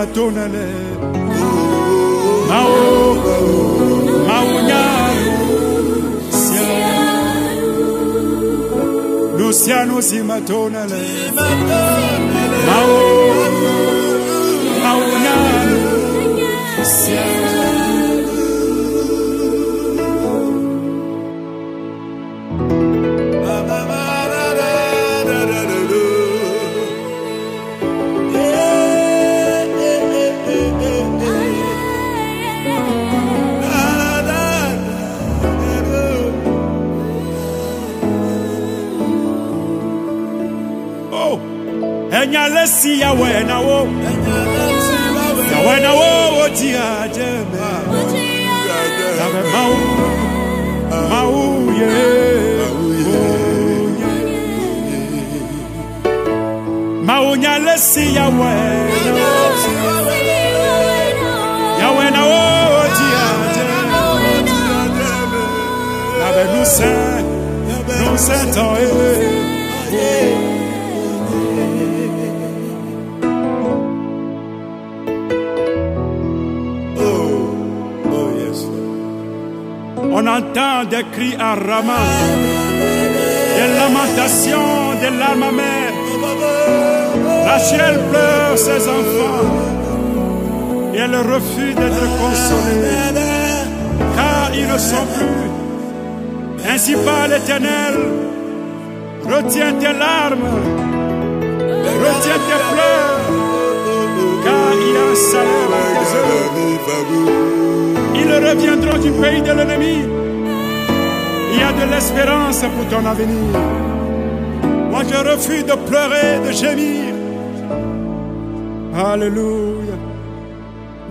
Madonna know.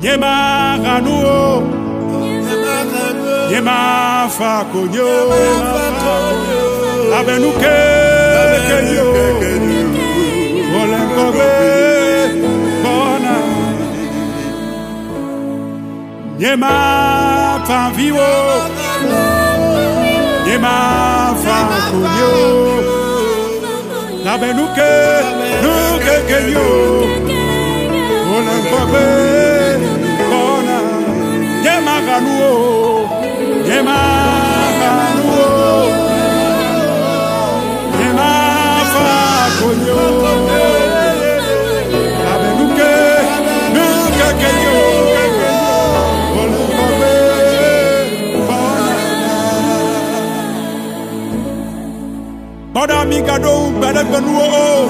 nyema kanuo nyema fakonyo abenuke kenyo. Olenkobe. Bona. Nyema panviwo nyema fakonyo abenuke. Olenkobe. Emmanuel, Emmanuel, Emmanuel, Bada Migado, Bada Benuo,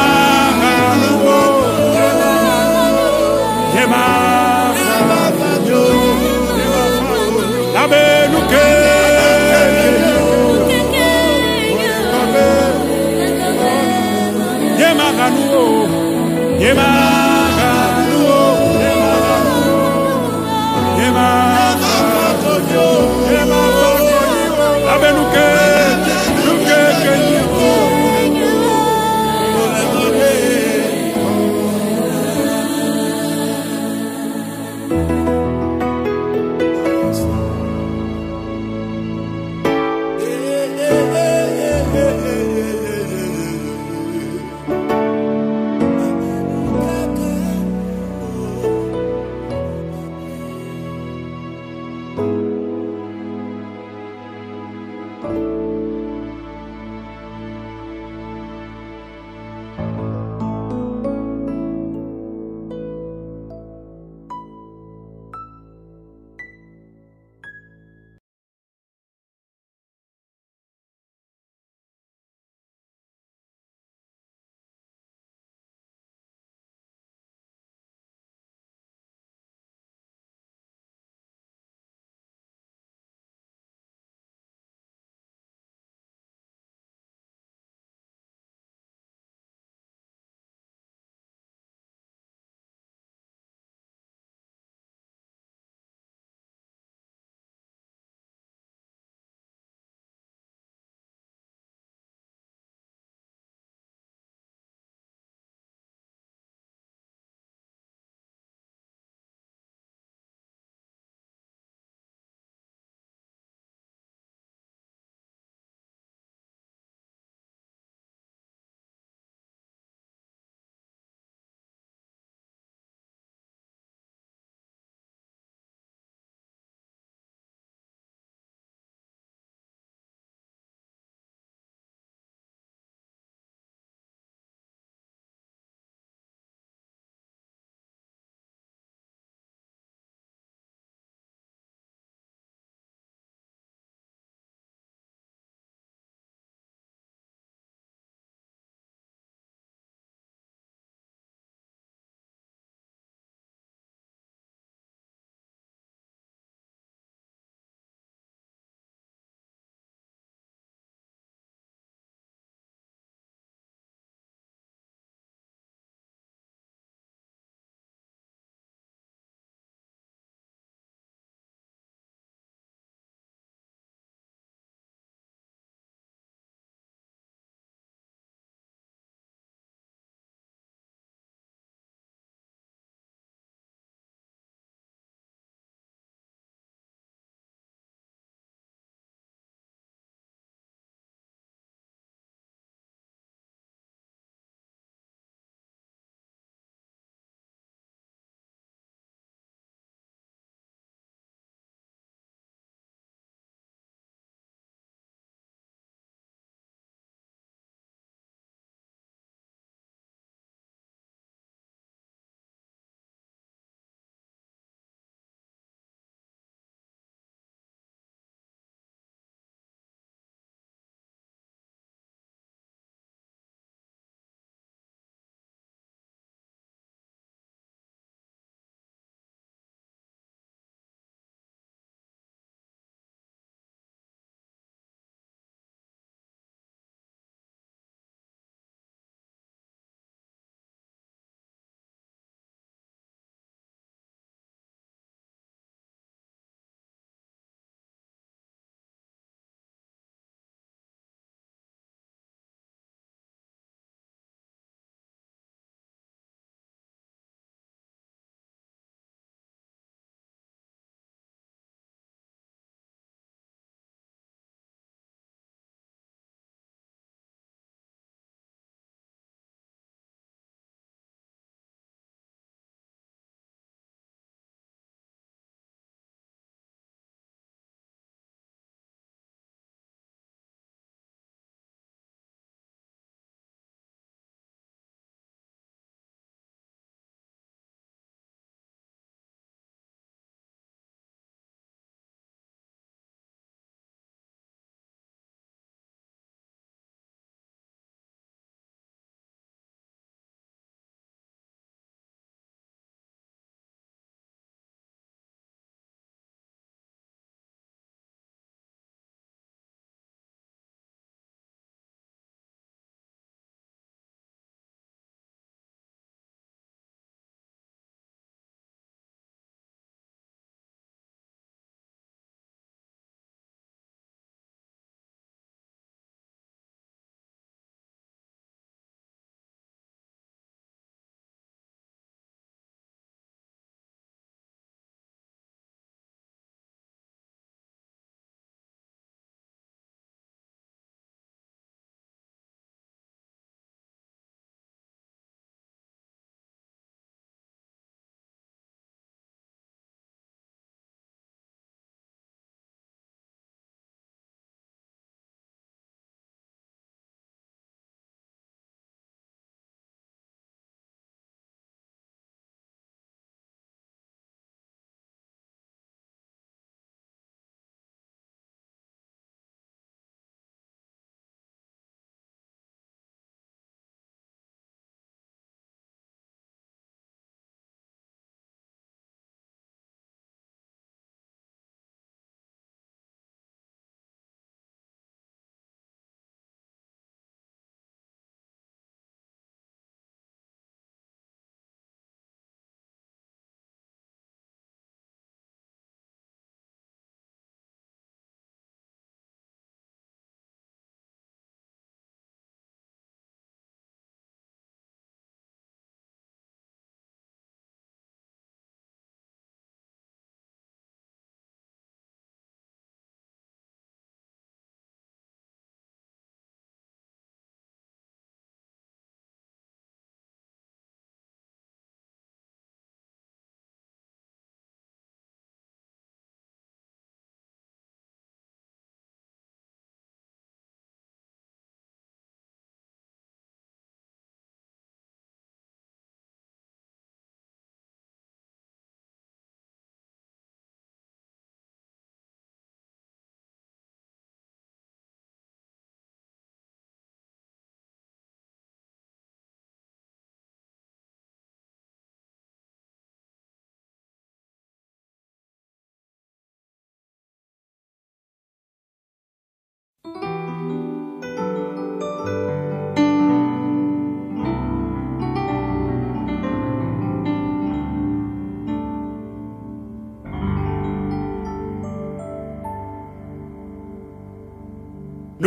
Yemaganuo,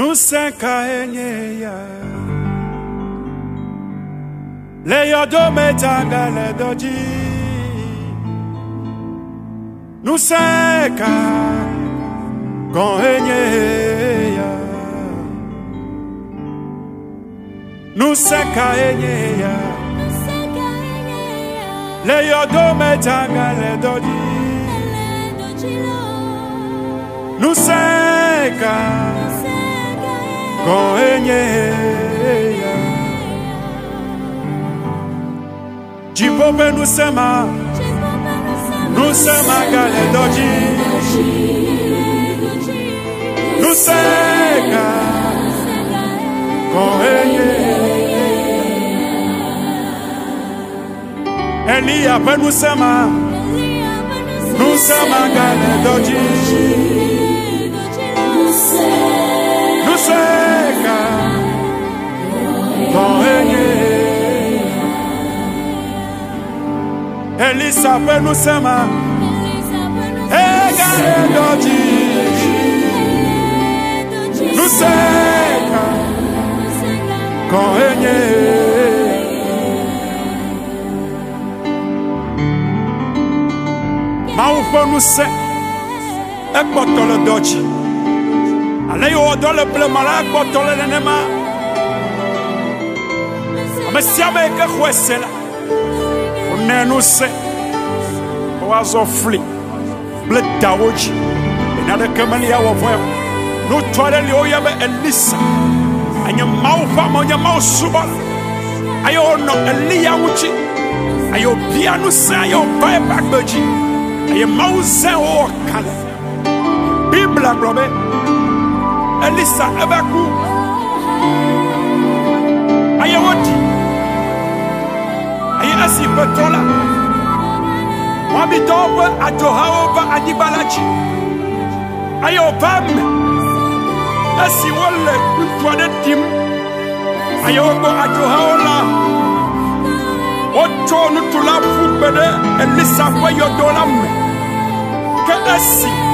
nuseka enye ya. Leyodo metanga ledoji nuseka con enye ya. Nuseka enye ya. Leyodo metanga ledoji nuseka com enyeya Jibobe nous sema. Nous sema gale doji Nous sega com enyeya Elia sema. Nous sema gale doji Nous Elisa pe nusema egaledoji nuseka con enye Mawu ƒe ŋusẽ ekpɔtɔ le dɔ dzi ale yi wɔ dɔ le blema la ekpɔtɔ le nenema ame sia ame yi ke xɔe se. La wònɛ ŋusẽ be woazɔ fli kple dawo dzi enya aɖeke meli awɔ vɔ ya ŋutsu aɖe li woyɔ be elisa. Enye mawu ƒe ame nye mawu subɔla eye wònɔ eliya ŋuti eye wòbia ŋusẽ eye wòva eƒe agbe dzi eye mawu zẽ wowɔ gblɔ be elisa ɛbɛku ayɛ wodi ayɛ esi pɛtɔ la wɔbi dɔwɔ ƒe adzohawo anyigba la dzi ayɛ ɔba me esi wole ŋutsu aɖe dim ayɛ wogbɔ adzohawo la wotsɔ nutula ƒu gbe ɖe elisa ƒe yɔdo la me ke esi.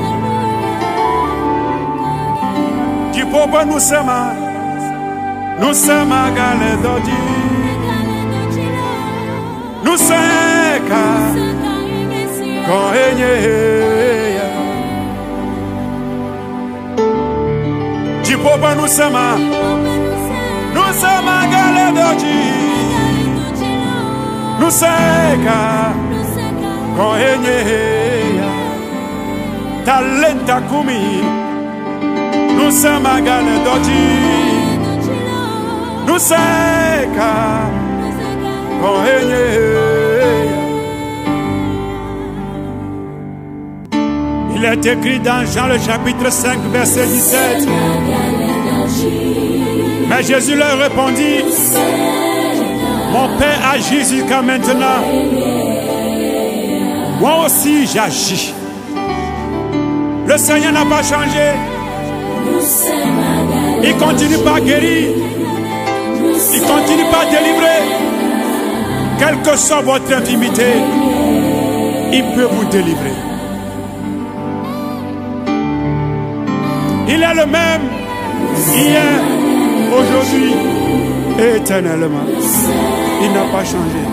povo nos ama, nos ama galedodi, nos seca com ele. De povo nos ama, nos ama galedodi, nos seca com. Talenta comigo. Ya. talenta kumi nusema gane doji nuseka kohenye Il est écrit dans Jean le chapitre 5 verset 17 Mais Jésus leur répondit Mon Père agit jusqu'à maintenant. Moi aussi j'agis. Le Seigneur n'a pas changé. Il continue pas guérir. Il continue pas délivrer. Quelle que soit votre intimité, il peut vous délivrer. Il est le même hier, aujourd'hui et éternellement. Il n'a pas changé.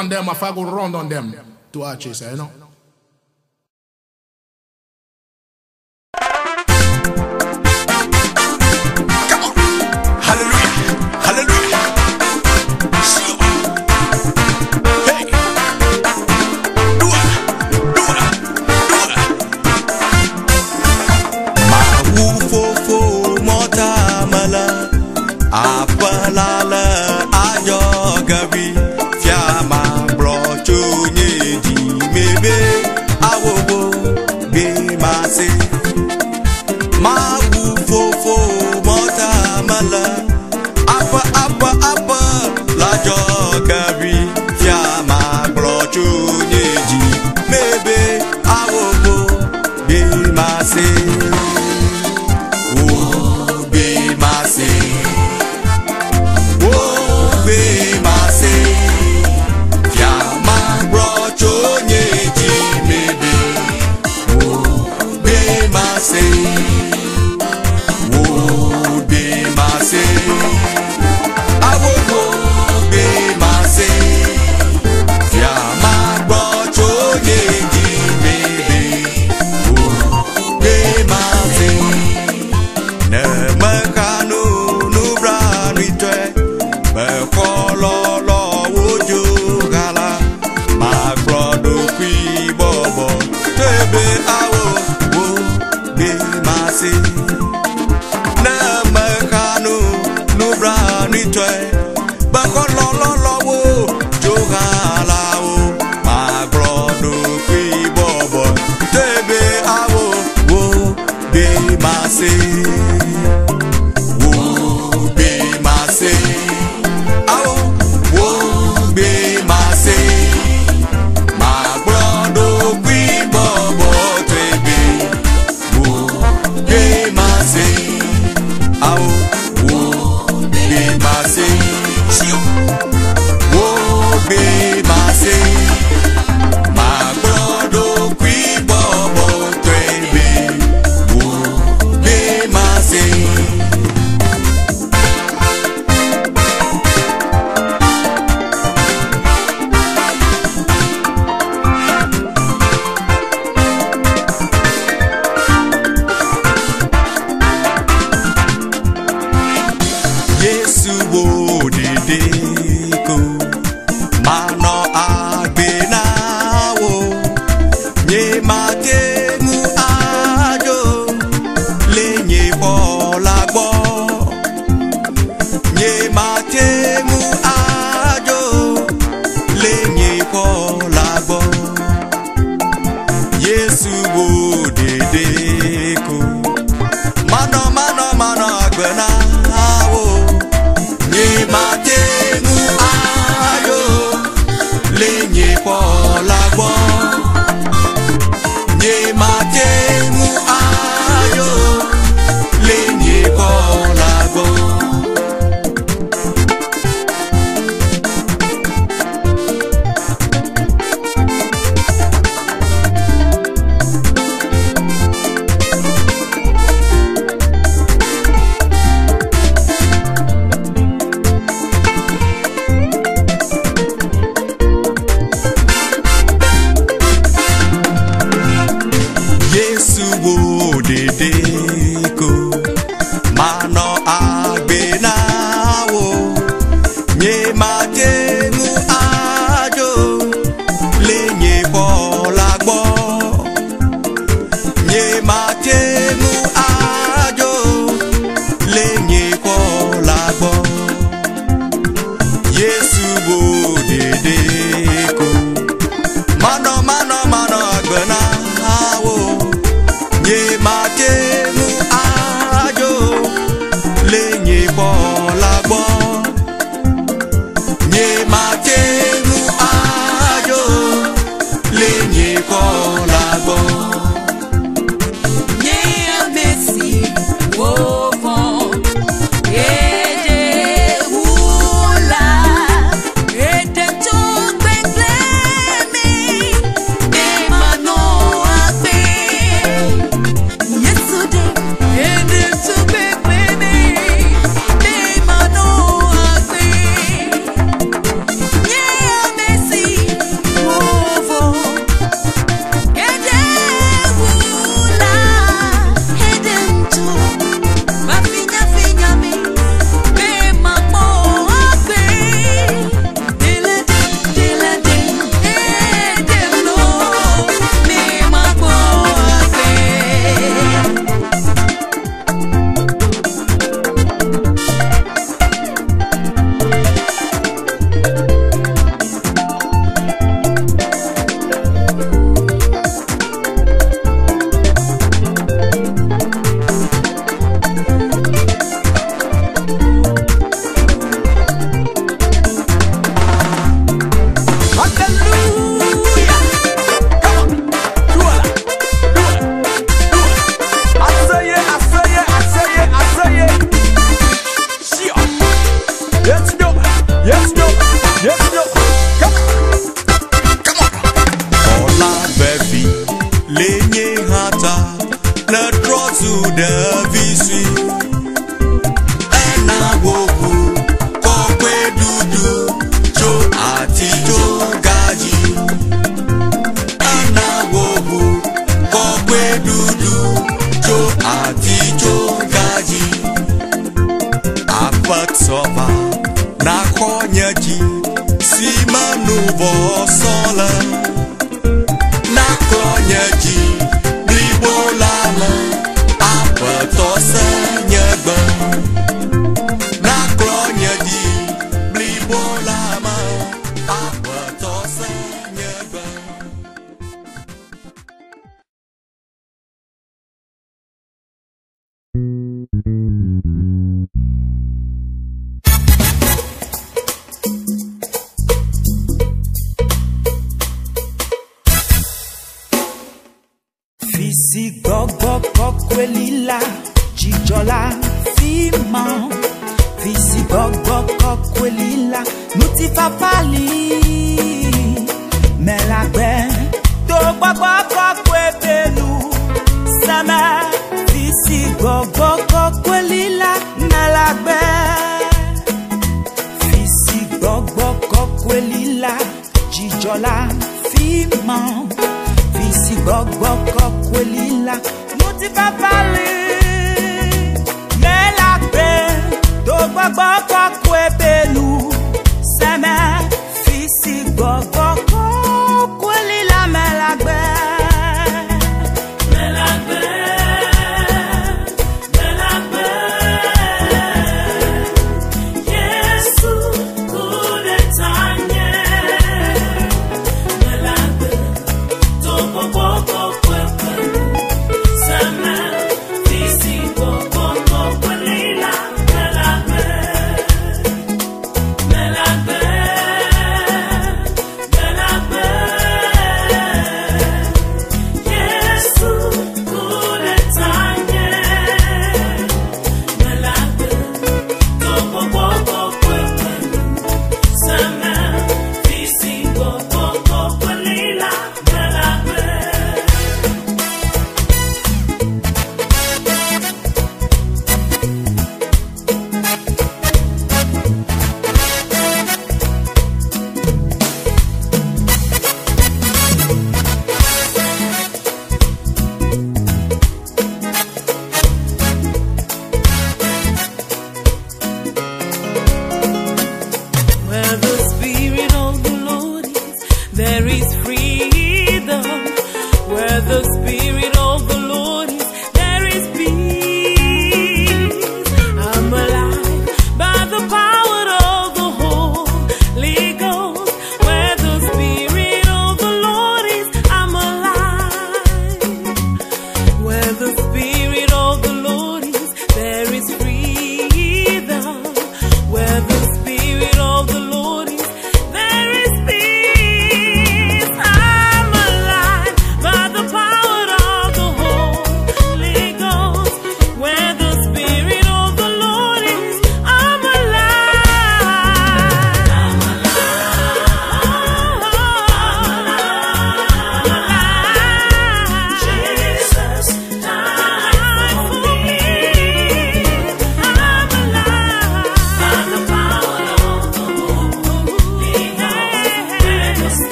on them, if I go round on them, to our chaser, you know. Apa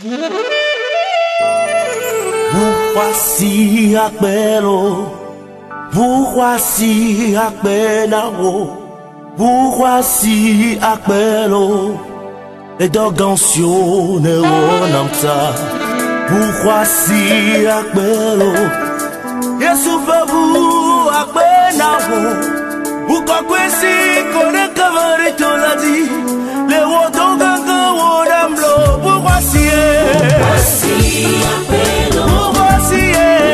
Pourquoi si akbelo Pourquoi si akbelao Pourquoi si akbelo Les dogansio ne onamta Pourquoi si akbelo Yesu favu akbenao Pourquoi si kone kavarito la di Montboissier. Montboissier. Montboissier.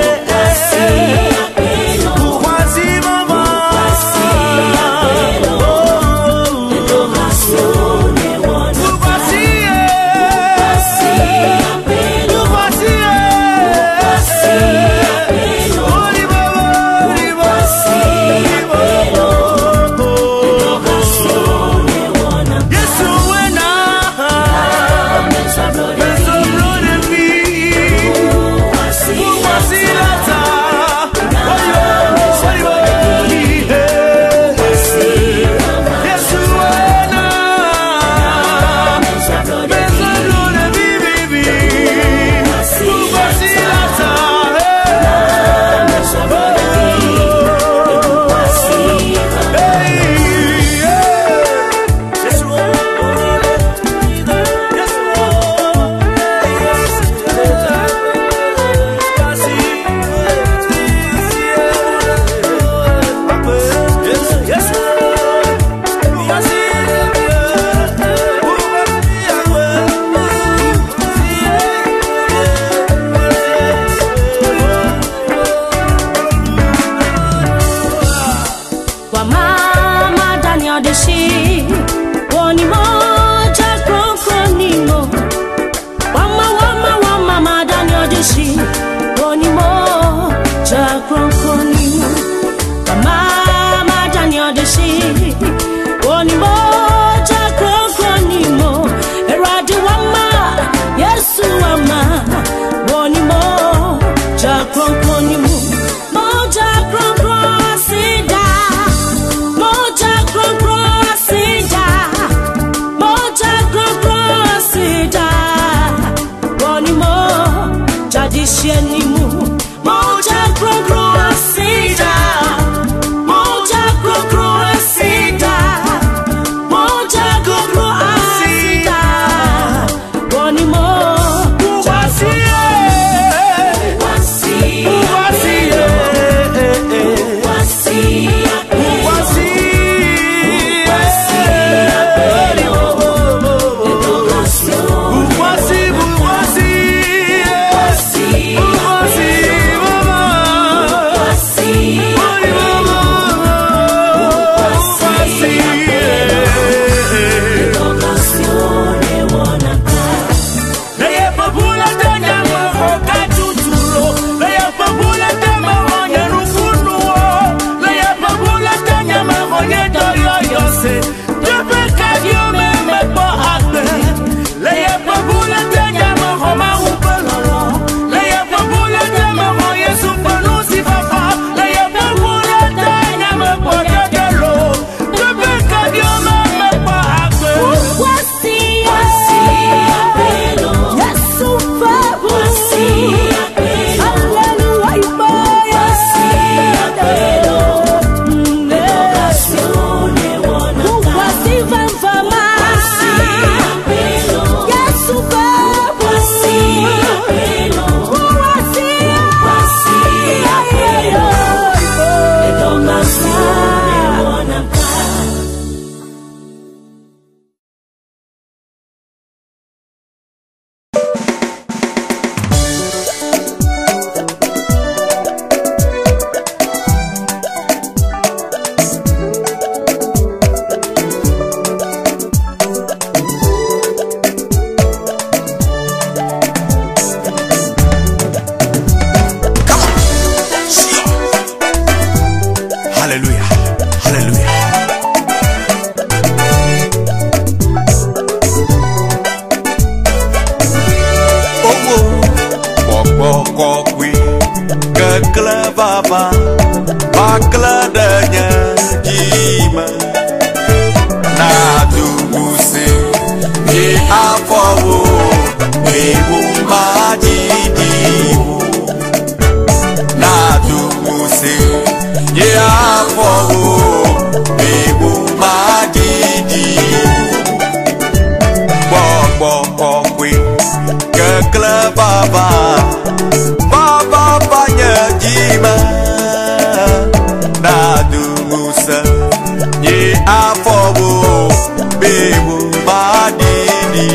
ewo madini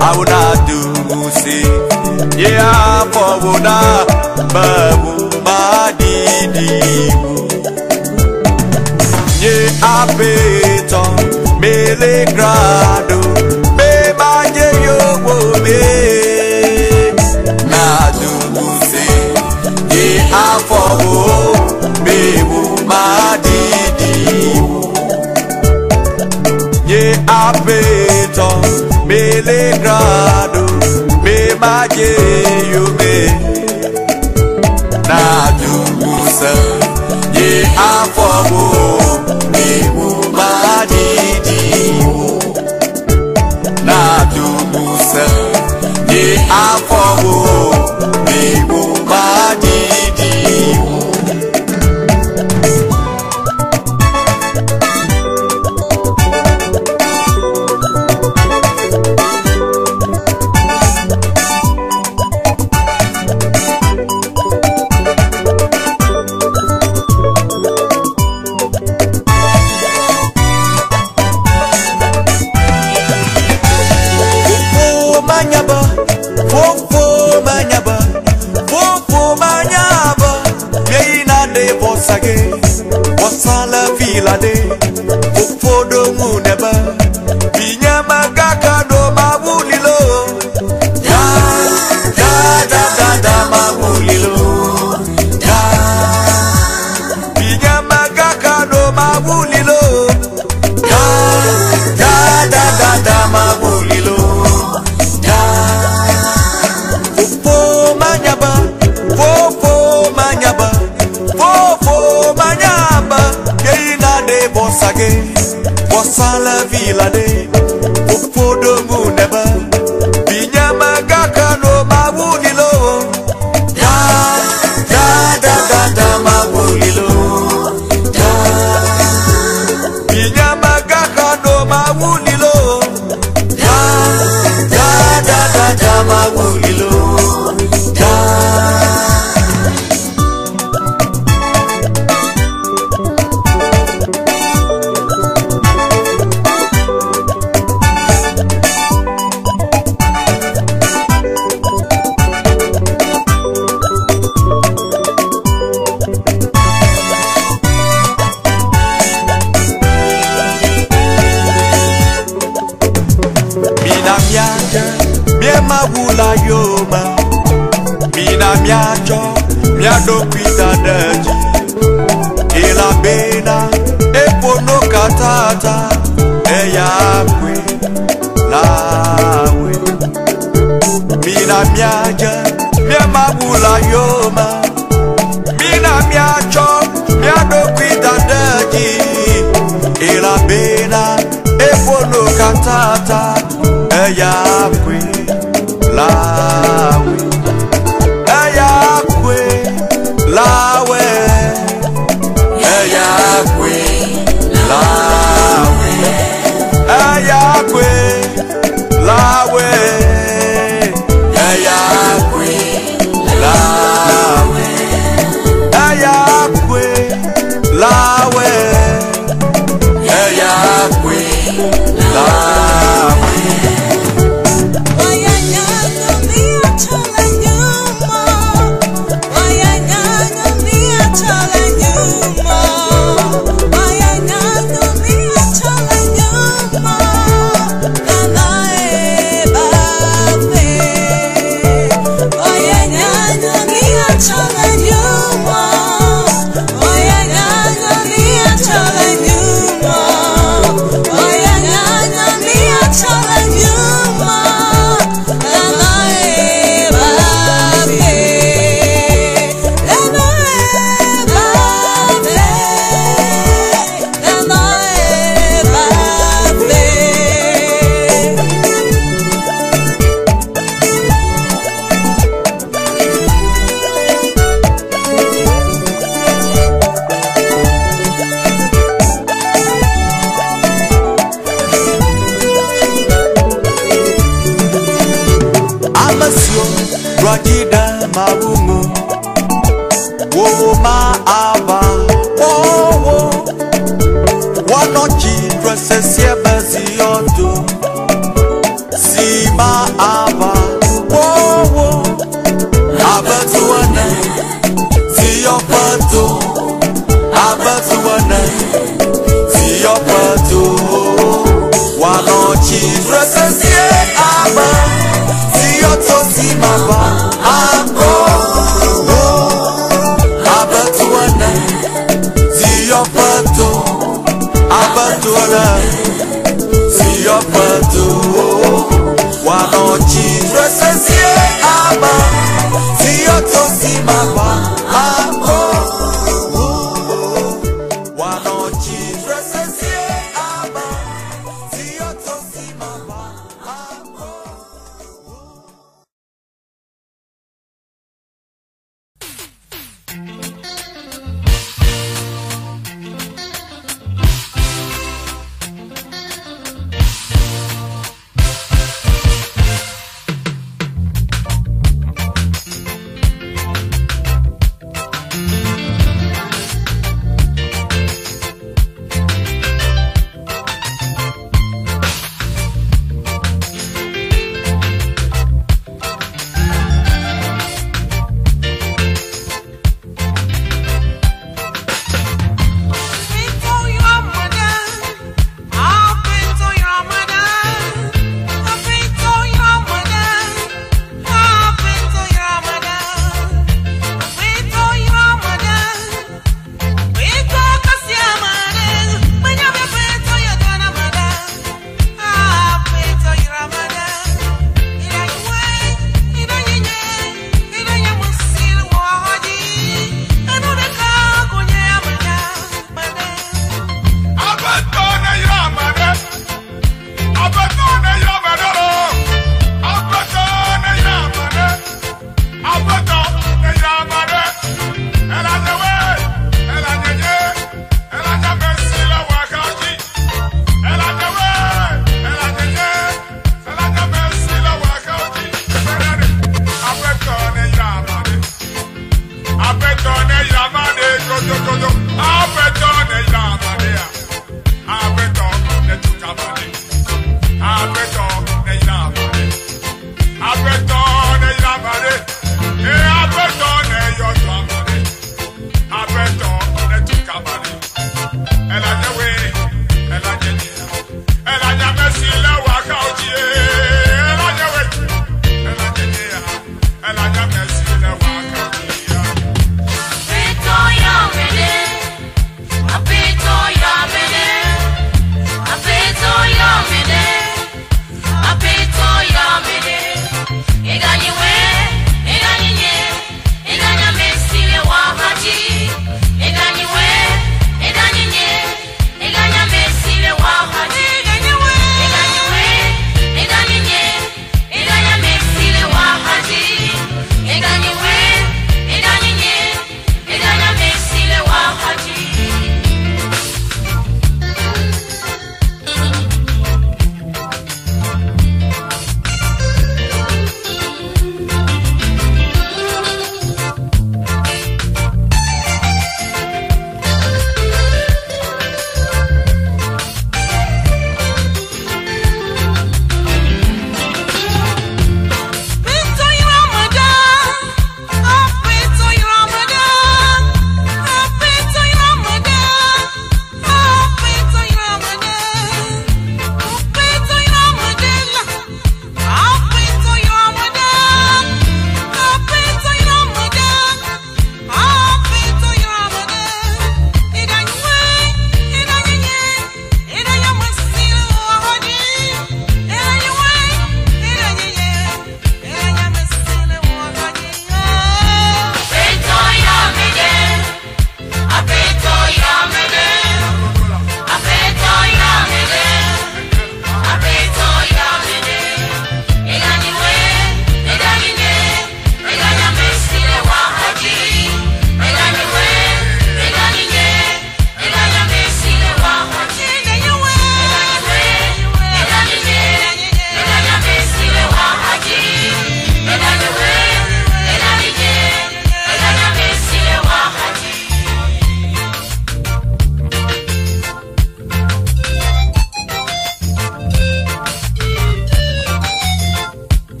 awuna duse ye afọwuna babu madini ye apetọ mele grado me ma ye yowo me na duse ye afọwo bebu madini. ụtọ mee legrado mee maje yume na jụụsa nye afọ mụ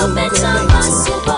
Yes,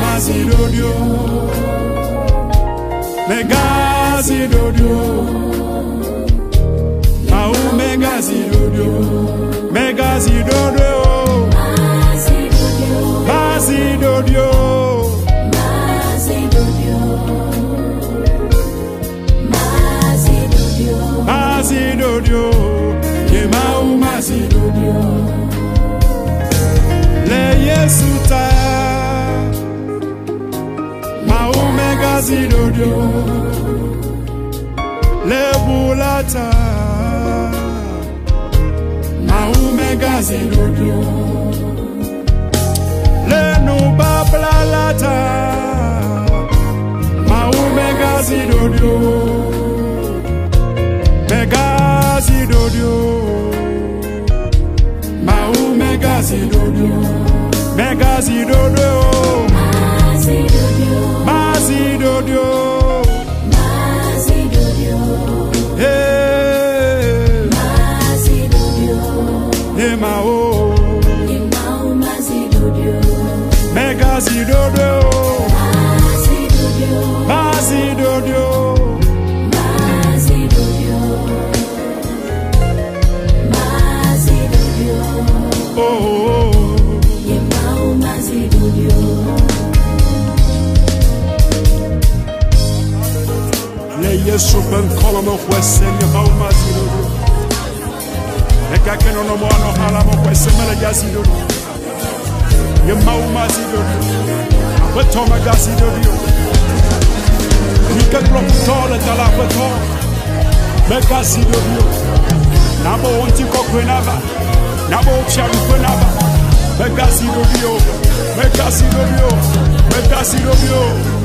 mazidodio. Megazidodio. Mau megazidodio. Megazidodio. Mazidodio. Mazidodio. Yemao mazidodio. Le Yesuta. Megazidodio. Le bulata. Mau megazidodio. Le nubablalata. Mau megazidodio. Megazidodio. Mau megazidodio. Megazidodio. Mazidodio. Hey. Hey. Megazidodio. Mazidodio. Oh, oh. Yesu ben kolomo kwese nye ma umazidodio. Eka keno no mo ano hala mo kwese mele jazidodio. Ye ma umazidodio. Apeto me gazidodio. Ike klop tole tala apeto. Me gazidodio. Nabo onti kokwe naba. Nabo chiaru kwe naba. Me gazidodio. Me gazidodio. Me gazidodio.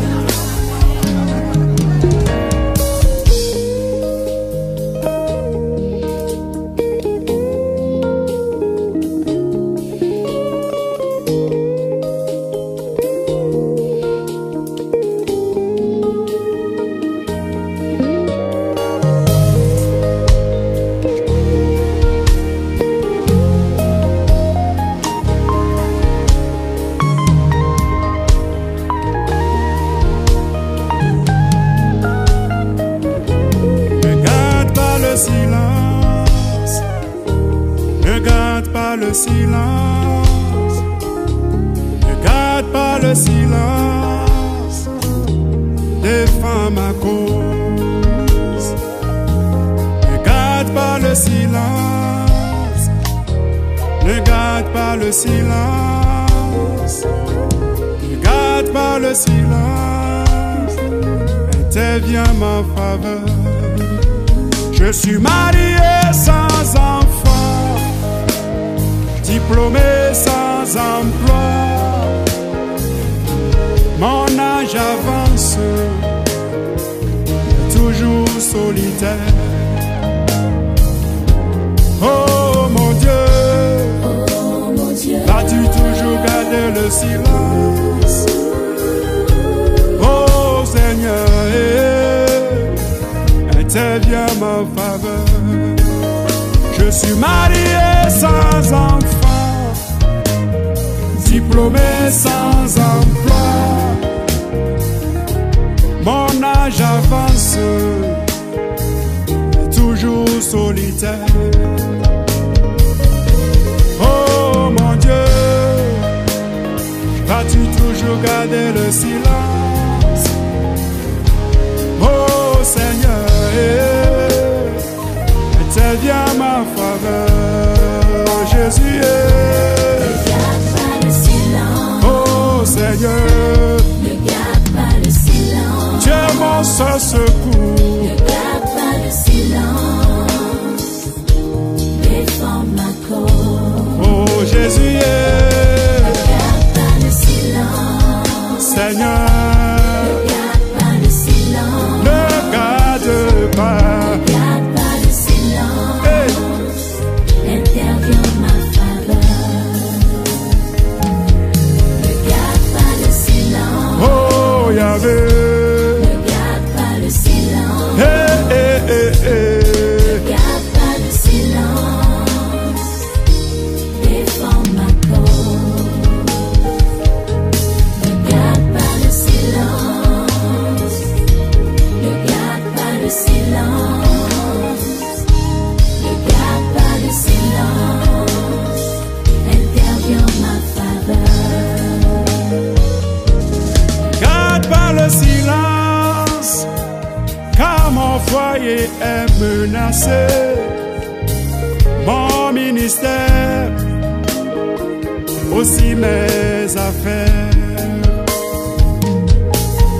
Mes affaires.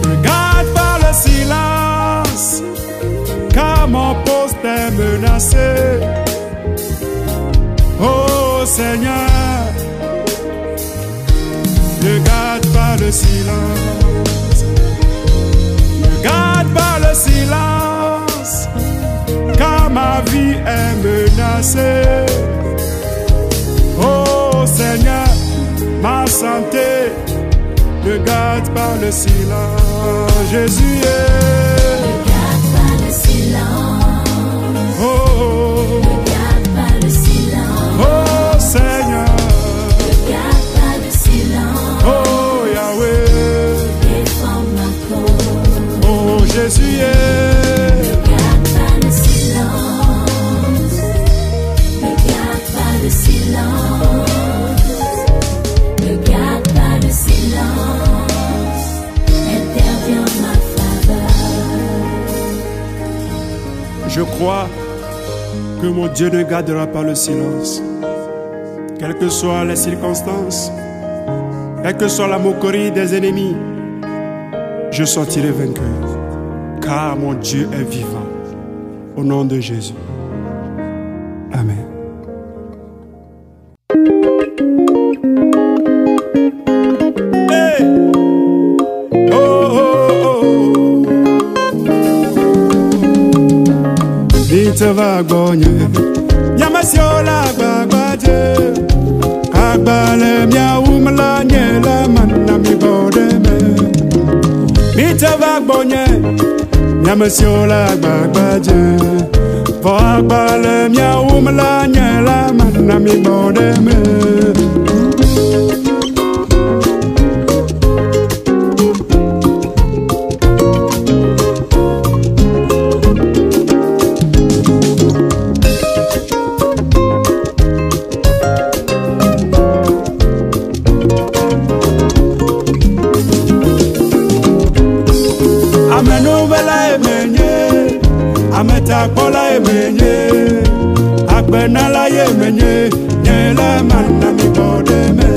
Ne garde pas le silence, car mon poste est menacé. Oh Seigneur, ne garde pas le silence. Ne garde pas le silence. Car ma vie est menacée. Oh Seigneur, ma santé. Ne garde pas le silence. Jésus est. Garde pas le silence, Oh, oh, garde pas le silence, oh Seigneur. garde pas le silence. Oh Yahweh. Défends ma cause, Oh Jésus est. Je crois que mon Dieu ne gardera pas le silence. Quelles que soient les circonstances, quelle que soit la moquerie des ennemis, je sortirai vainqueur. Car mon Dieu est vivant. Au nom de Jésus. Vite va gonye Nyamasyola gbagbaje Agbale mia umla nyela manna mi bodeme Vite va gonye Nyamasyola gbagbaje Po agbale mia umla nyela manna mi yeme nye nyele mana mibodeme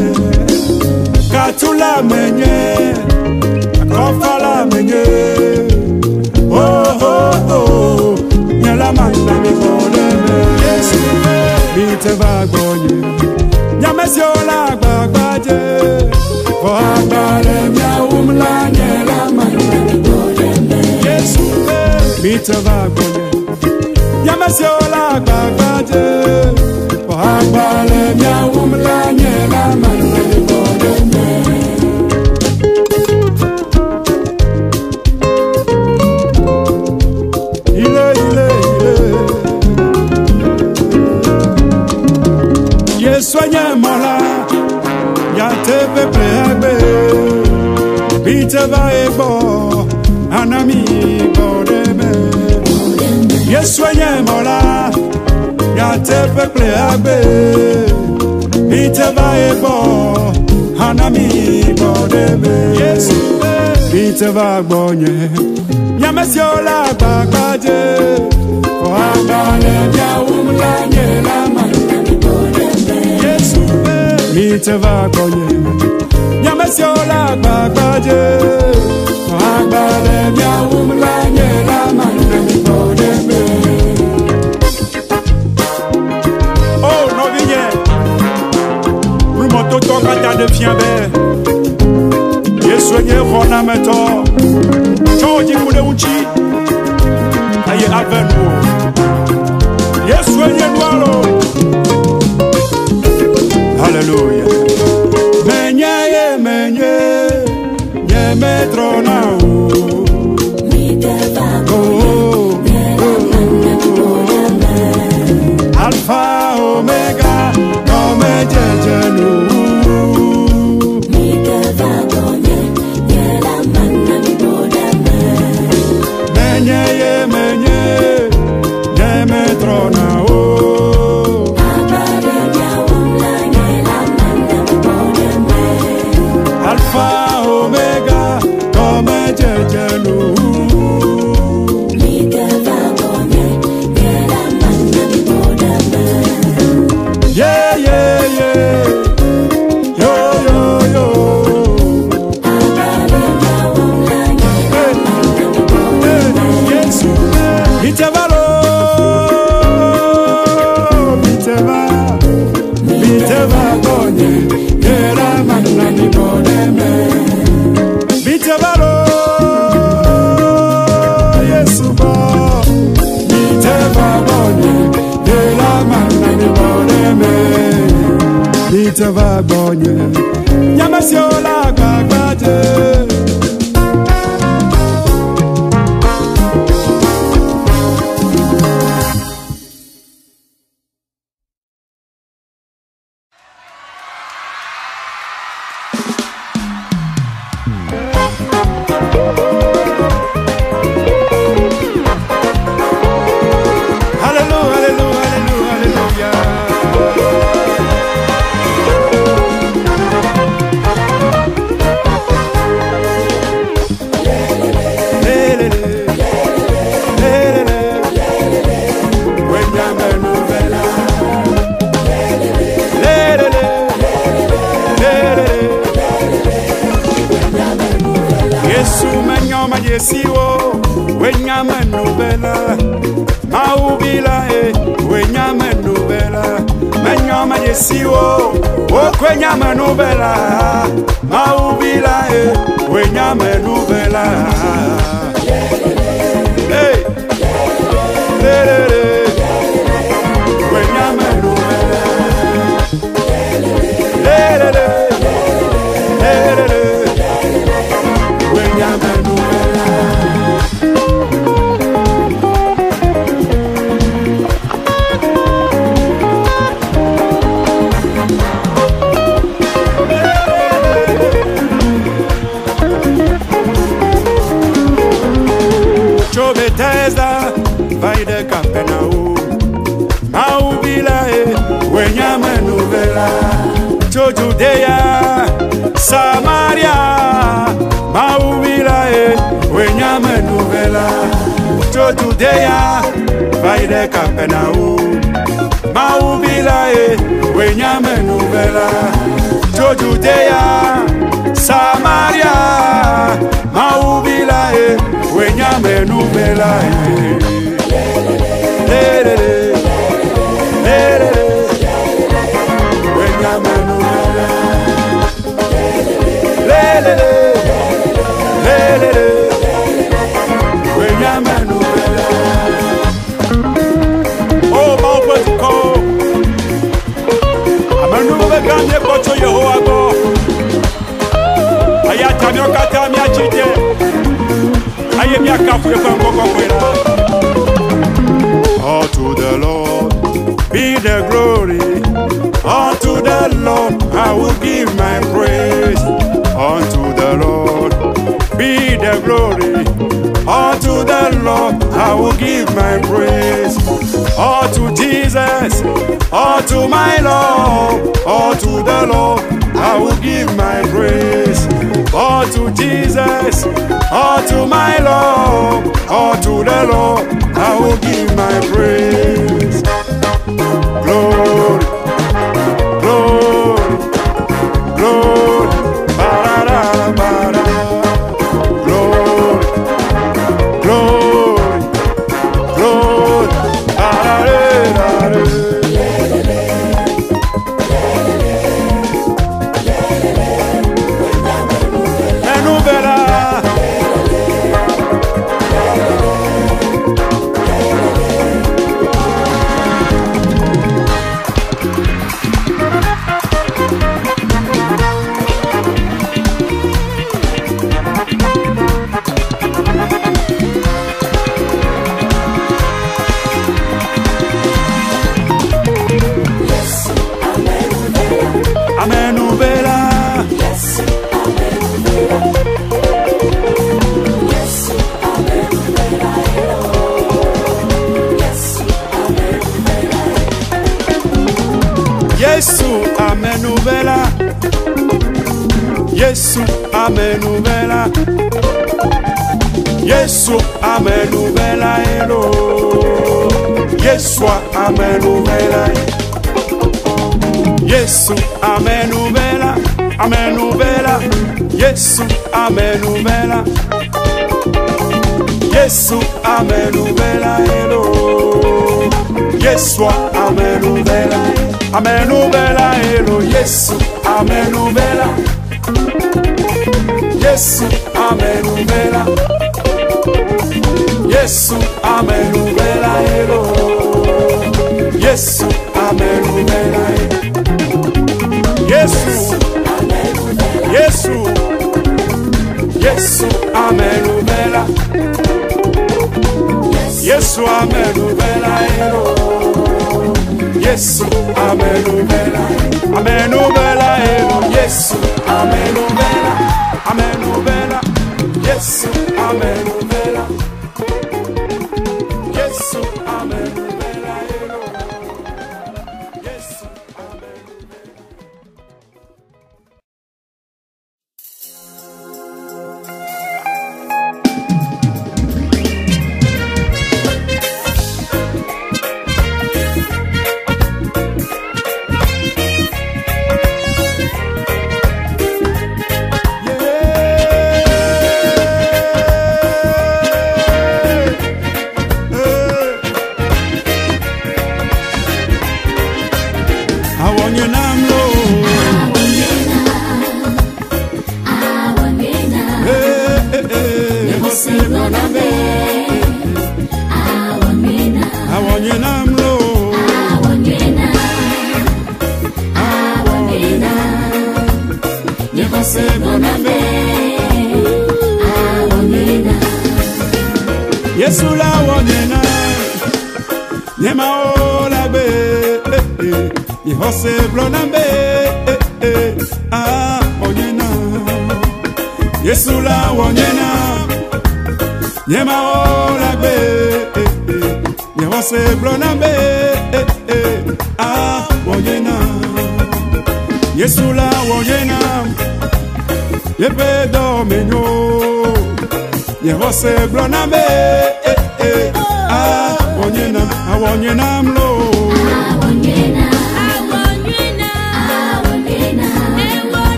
katula menye akofala menye. Oh oh oh nyele mana mibodeme bite vagbonye nyamesiola gbagbaje. For agbale miaumla nyele mana mibodeme bite vagbonye nyamesiola gbagbaje. Soignez-moi là mi awumla nyela mana mi bodeme. Ile, ile, ile. Yesu onye mara ya tepe preagbe biteva anami bodeme Yesu onye mara ya tepe preagbe biteva egbo anami bodeme Yesu biteva gbonye nyamesiola gbagbaje fọ agbale biawumla nyela mana Yesu mi te va konye moto tokata de fiabe yesu enye rona meto. Choji kule uchi. Aye avenu yesu enye dwalo. Gbagbaje. Hallelujah,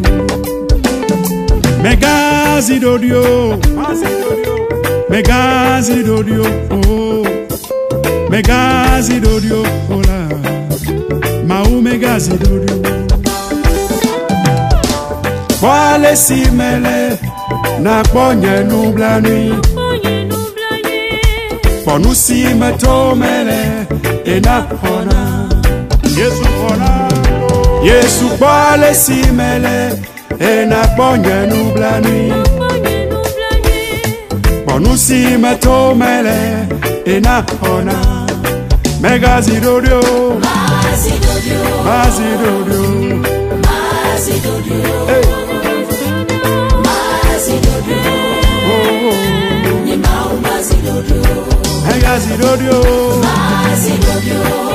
dodio Megazi dodio. Megazi dodio. Oh. Megazi dodio. Ola. Mau megazi dodio. Kwale simele na kponye nubla nui Ponusi metomele enakona Yesu kona yesu gbɔ le si me le ena kpɔ nye nublanui kpɔ nu si me to me le ena xɔna megazi ɖoɖo mazi ɖoɖo mazi ɖoɖo. Mazidodio. Mazidodio.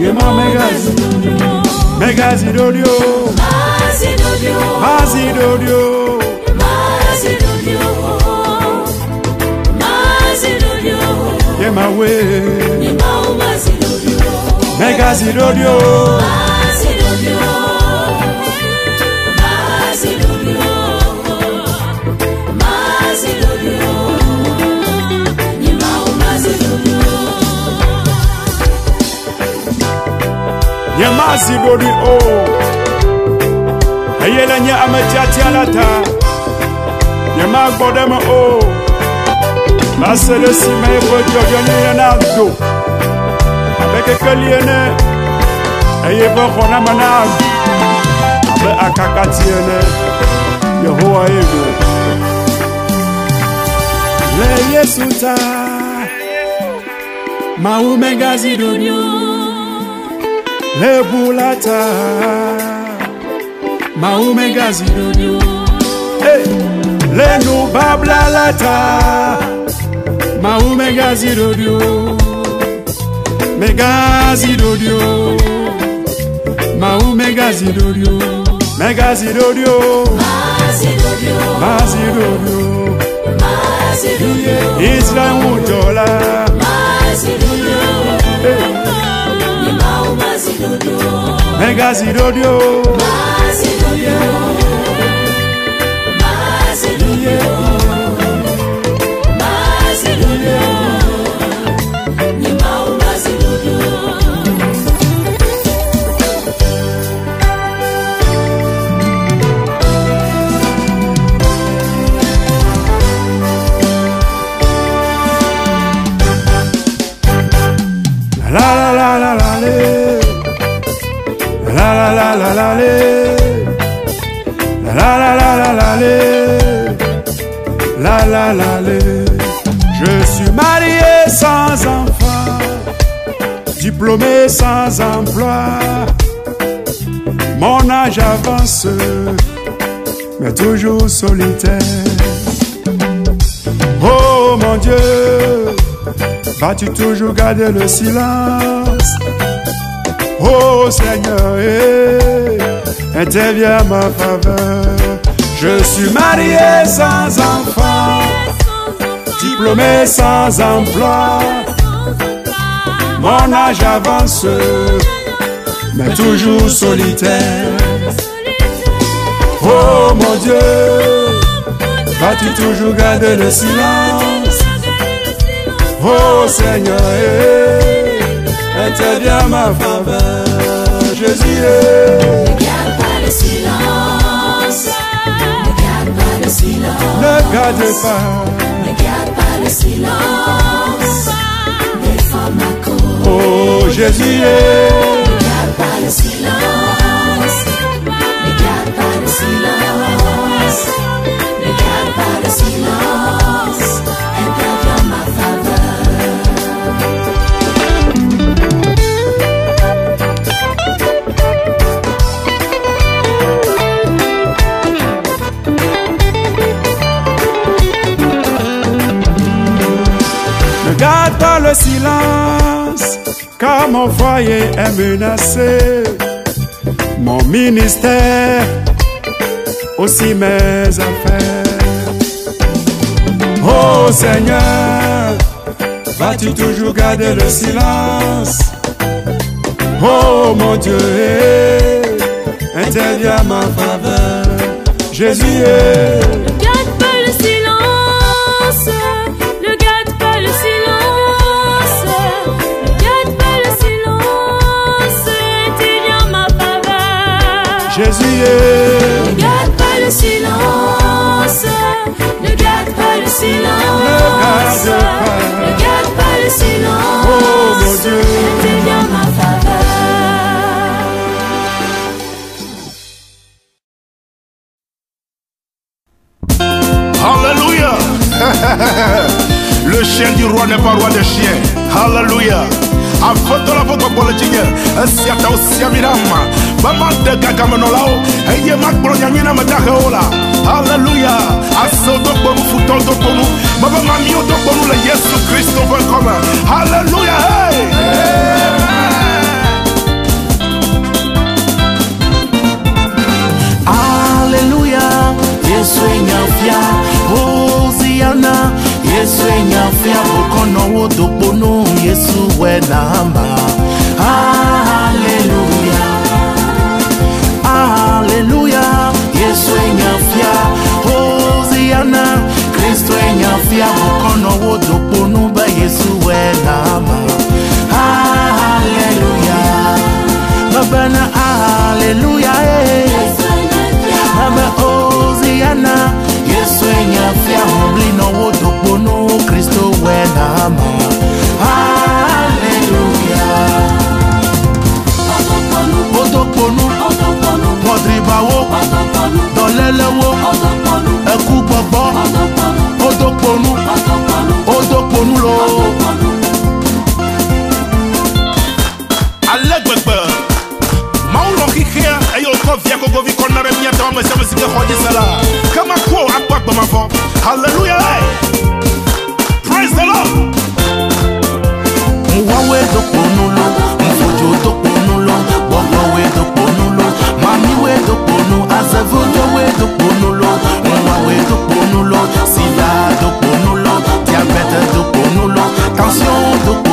Yema Megazi Megazi Dodio Mazi Dodio Mazi Dodio Mazi Dodio Yema We. Yema Mazi Dodio Megazi Dodio yɛmaase bori o oh. ɛyɛ la nyɛ ametiatia la o maselesi oh. mɛyɛfo jɔjɔni yɛ na do. Abɛ kekelie nɛ ɛyɛfo abe akakatie nɛ yehowa ye do. Le yesu ta. Mawu mɛgazi lebulata maume gazi dodo. Hey. lenu bablalata. Maume gazi dodo. Megazi dodo. Maume gazi dodo. Megazi dodo. Mazi dodo. Israel ujola. Mazi dodo. Hey. Megazi dodio La Je suis marié sans enfant, diplômé sans emploi. Mon âge avance, mais toujours solitaire. Oh mon Dieu, vas-tu toujours garder le silence? Oh Seigneur, eh, interviens ma faveur. Je suis marié sans enfant, diplômé sans emploi. Mon âge avance, mais toujours solitaire. Oh mon Dieu, vas-tu toujours garder le silence? Oh Seigneur, eh, interviens à ma faveur. Jésus, eh. Ne garde pas le silence. Ne garde pas le silence. ne garde pas. Oh Jésus. Pas le silence, car mon foyer est menacé. Mon ministère, aussi mes affaires. Oh Seigneur, vas-tu toujours garder le silence? Oh mon Dieu, eh, interviens à ma faveur. Jésus, eh. Ne garde pas le silence. Ne garde pas le silence. Ne garde pas. Le silence. Oh, mon Dieu. Interviens en ma faveur. Alléluia. Le chien du roi n'est pas roi des chiens. Hallelujah. Afɔtɔla fɔ gbɔgbɔle dzi nye esia ta wosia mi ɖe ama be made gagamenɔlawo eye makplɔ nyanyui na me dahewo la haleluya asewo do kpɔnu futɔwo do kpɔnu mebe mamiwo do kpɔnu le yesu kristo ƒe ŋkɔme haleluya hey! Alléluia, Yesu enyafia, Hosiana, yesu enyafia kokono wo do kponu yesu wɛ namba. Haleluya haleluya yesu enyafia hosiana kristu enyafia kokono wo do kponu bɛ yesu wɛ namba. Haleluya bɛbɛ na haleluya ye bɛbɛ. mọ̀. Hallelujah. Odoponu. Odoponu. Pọ̀dìrìbàwó. Odoponu. Dọ̀lẹ́lẹ́wó. Odoponu. Ẹ̀kú gbọ̀gbọ́. Odoponu. Lo. Odoponu. Alẹ́ gbẹ̀gbẹ̀. Mawu lọ xixea na ɖe miata wɔme sia me si ke xɔ dzi se la. Ke ma. Hallelujah. Praise the Lord tó ponú ló mfojo tó ponú ló gbọgbọ we tó ponú ló mami we tó ponú azavudo we tó ponú ló nwa we tó ponú ló sida tó ponú ló diabete tó ponú ló tension tó ponú.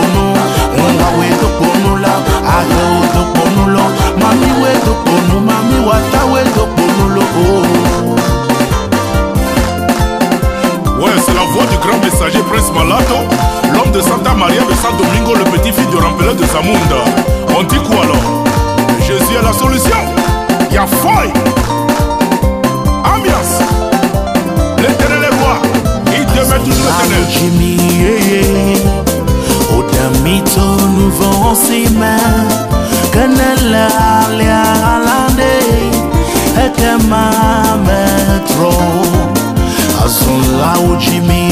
Prince Malato, l'homme de Santa Maria de San Domingo, le petit-fils du rempeleur de Zamunda. On dit quoi alors? Jésus est la solution. Il y a foy. Ambiance. L'éternel est roi. Il demeure toujours l'éternel. Odamito nouveau sima Kanala lia alande Laochimi,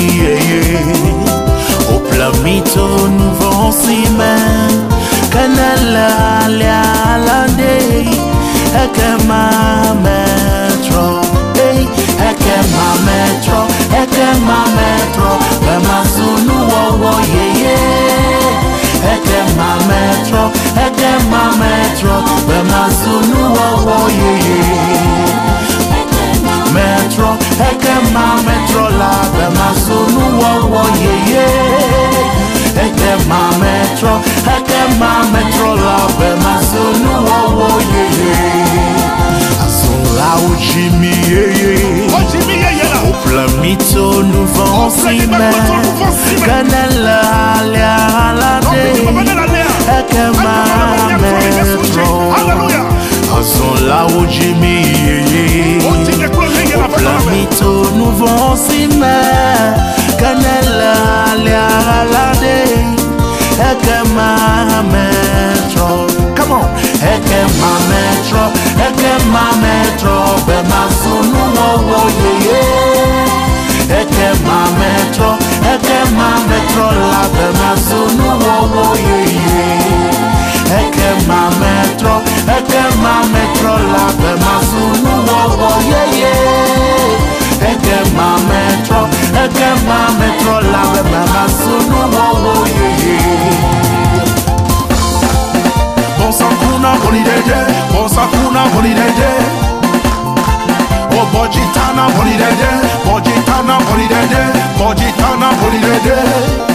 au plamito nouveau simen, alande. Eke ma metro, eke ma metro, eke ma metro, bemazunu owo yeye, ekema metro, eke ma metro, bemazunu owo yeye eke mametrɔla be maso nuwɔwɔ yeye eke mametrɔ eke mametrɔla be maso nuwɔwɔ yeye asolawo dzi mi yeye woƒle mi tso nuvɔsi me. ke ne le alia la ɖe eke mametrɔ asolawo dzi mi yeye. Lamito nous vont si Canela a aralade Eke ma metro Come on. Eke ma metro Eke ma metro Be ma sunu wo ye ye Eke ma metro Eke ma metro La be ma sunu wo ye metro ekema metro la bema sunuwo oyeye ekema metro ekema metro la bema sunuwo oyeye. Bonsakuna holiday day, Bonsakuna holiday day. Oh, Bojitana holiday day, Bojitana holiday day, Bojitana holiday day.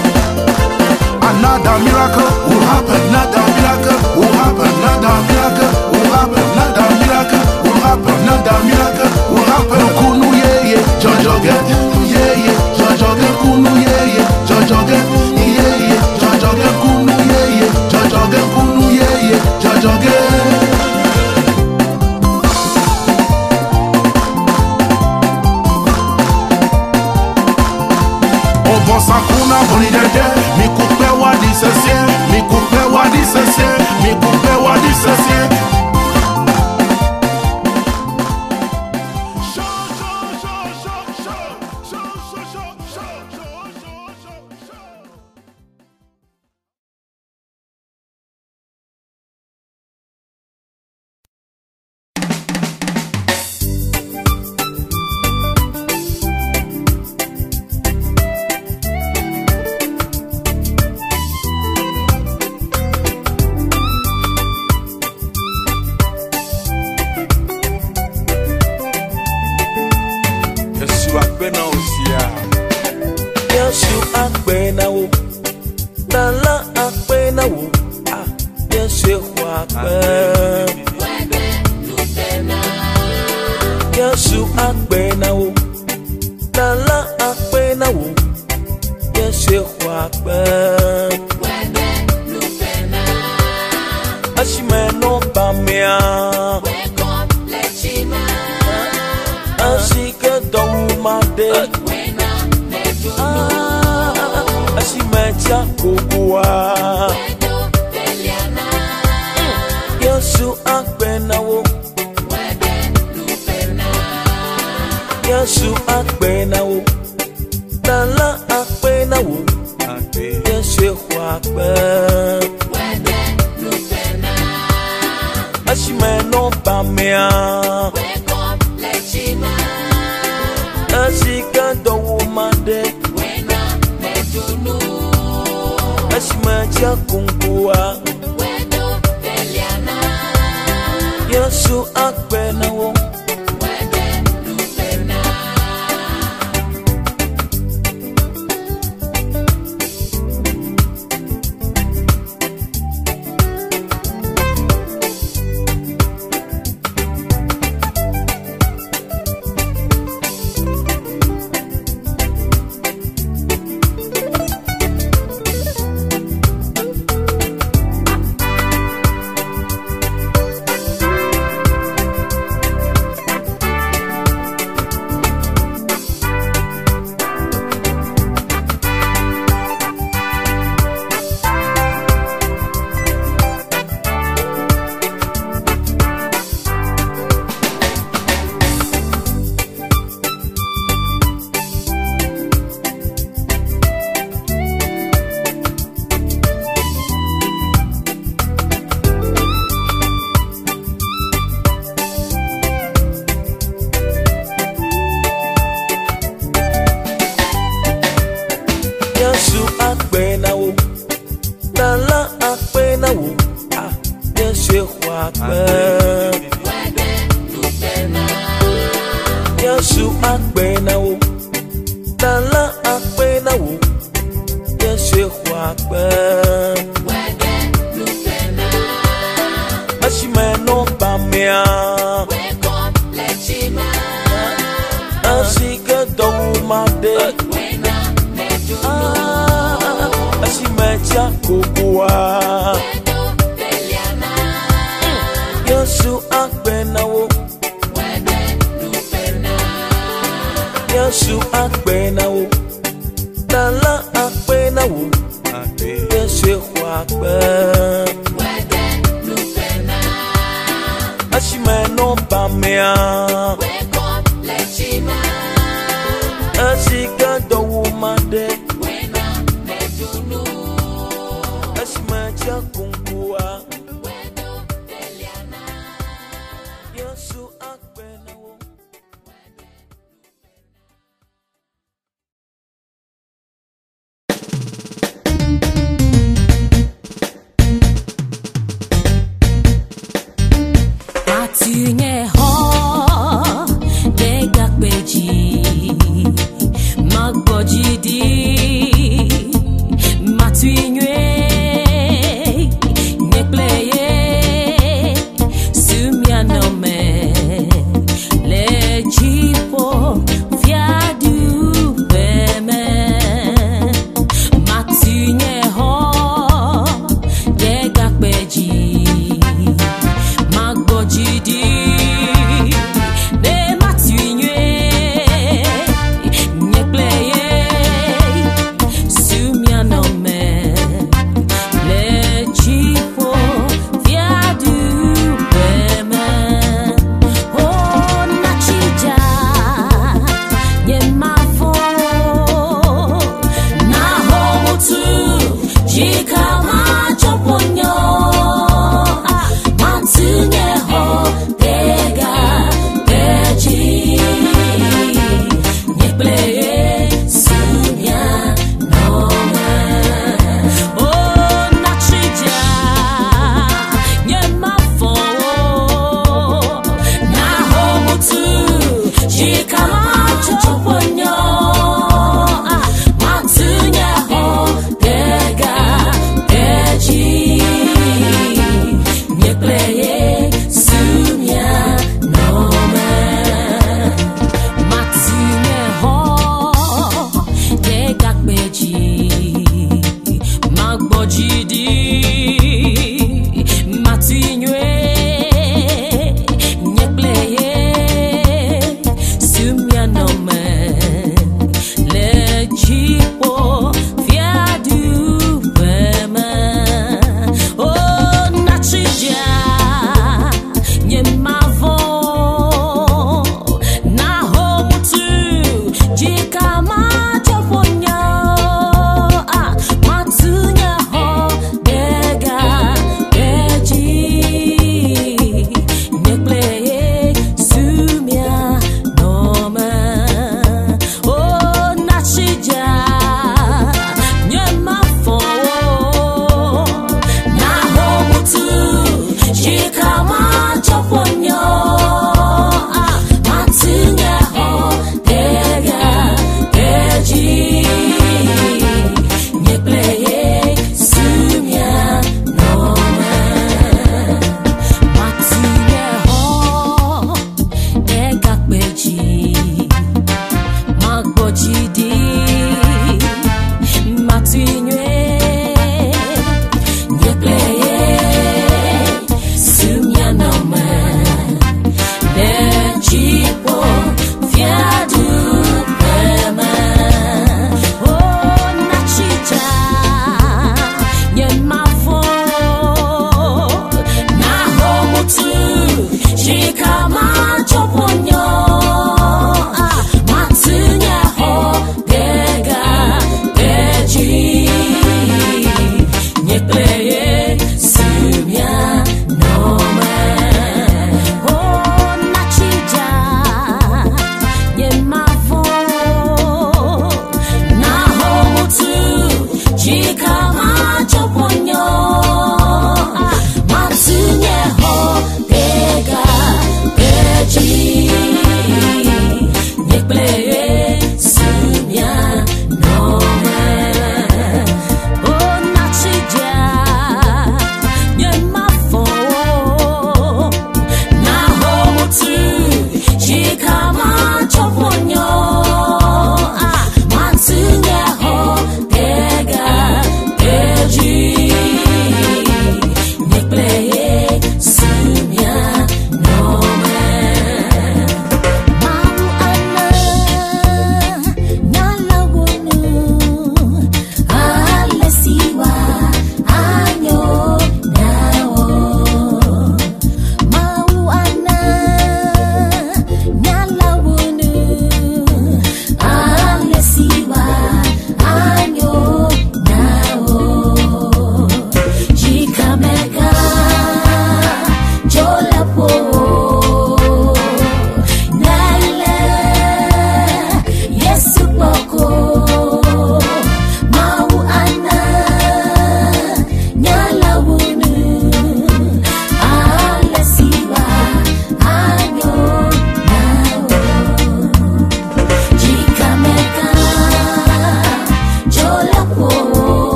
Another miracle. Will happen, another miracle? Will happen, another miracle? Will happen, another miracle? Will happen, another miracle? Will happen. Kunu ye ye, jojoge, ye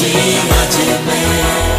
ajeme Plie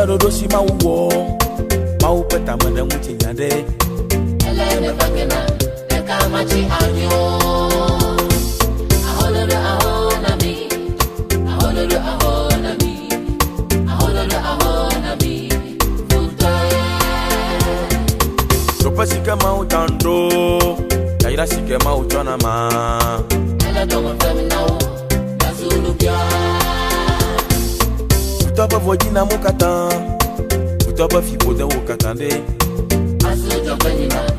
Tia do si ma wo, Ma upeta mada mwiche nyade. Ele pakena anyo. Aholoro ahona mi sike mau Kaira sike mau ma. Ela tomo kutoba vojina mukata kutoba fipode wokatande asojokanyima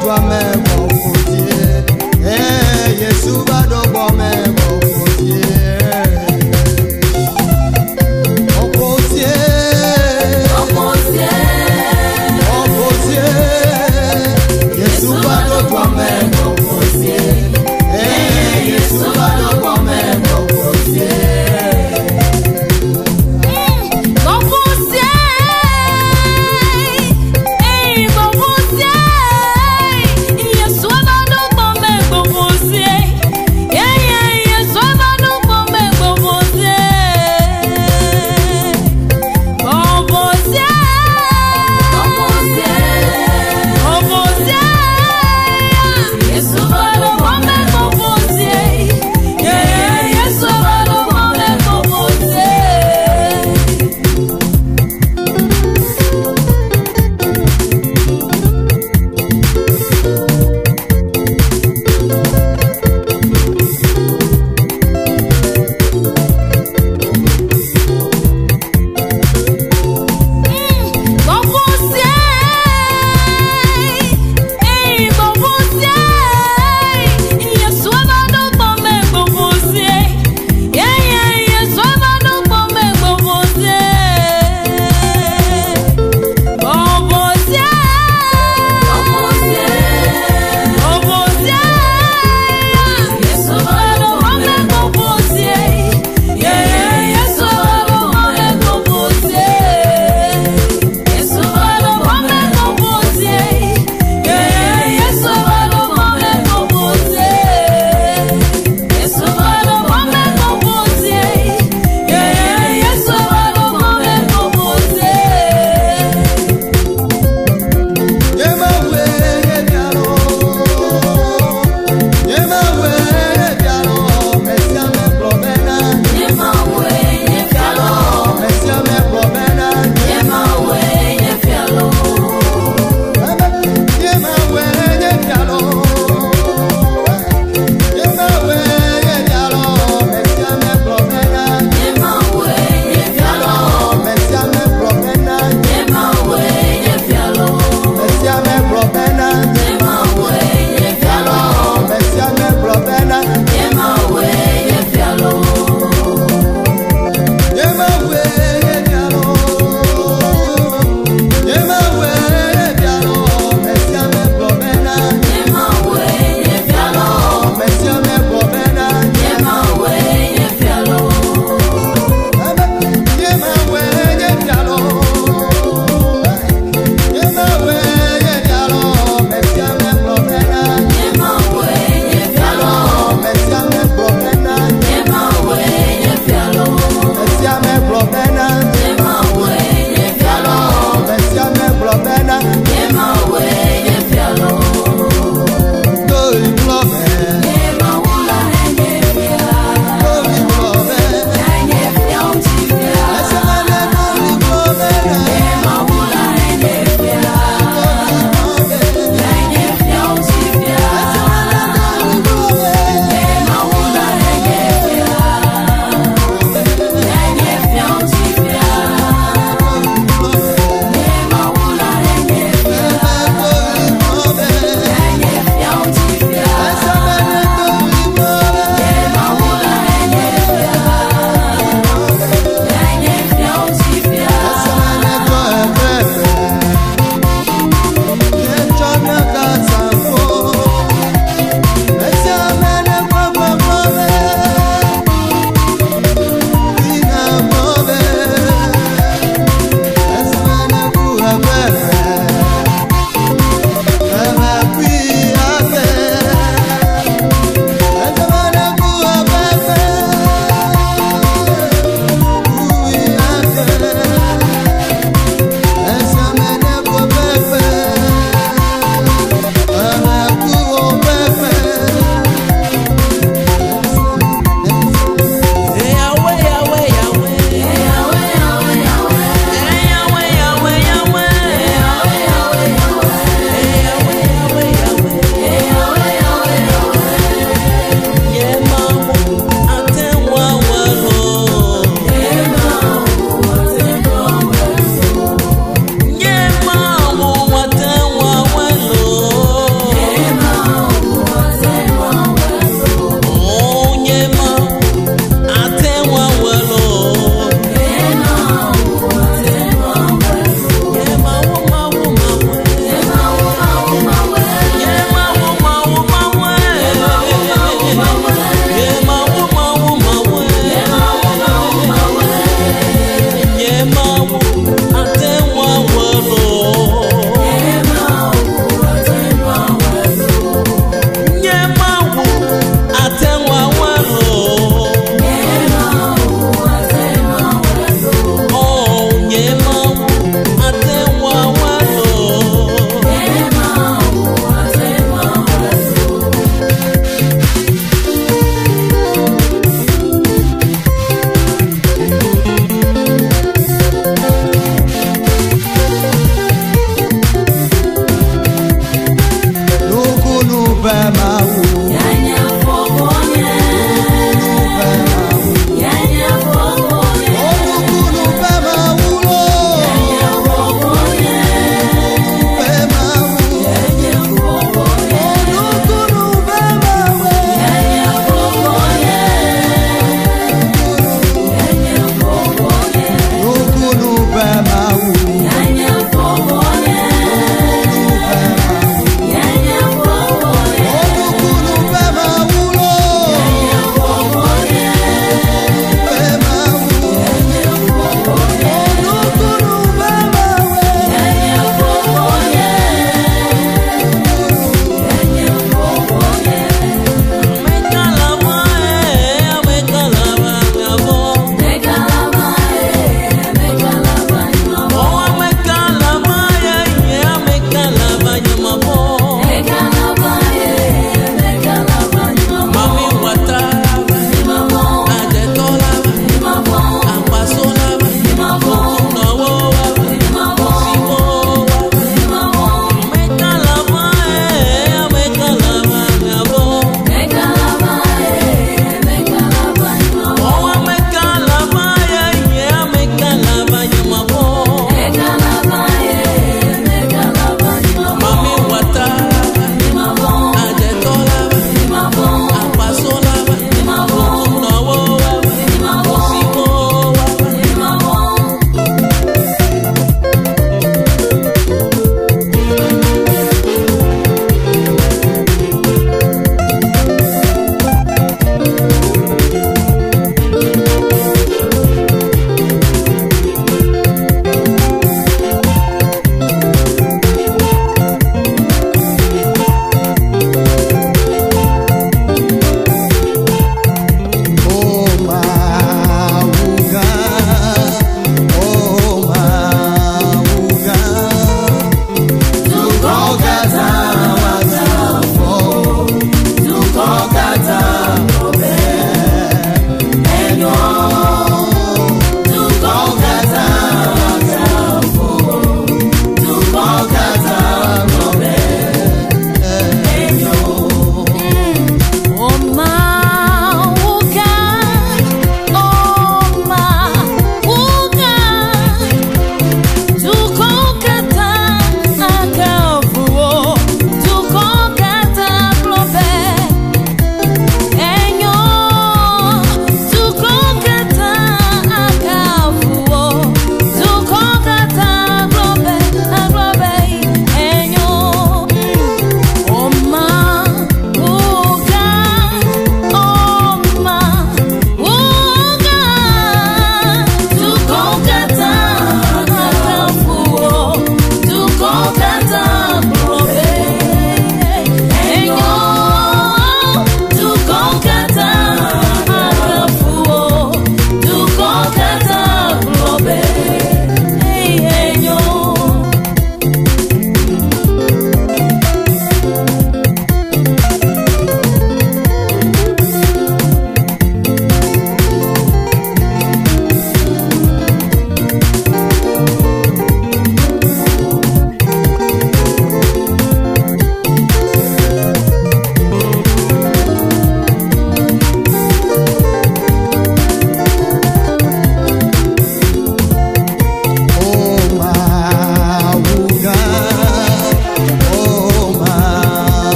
toi-même.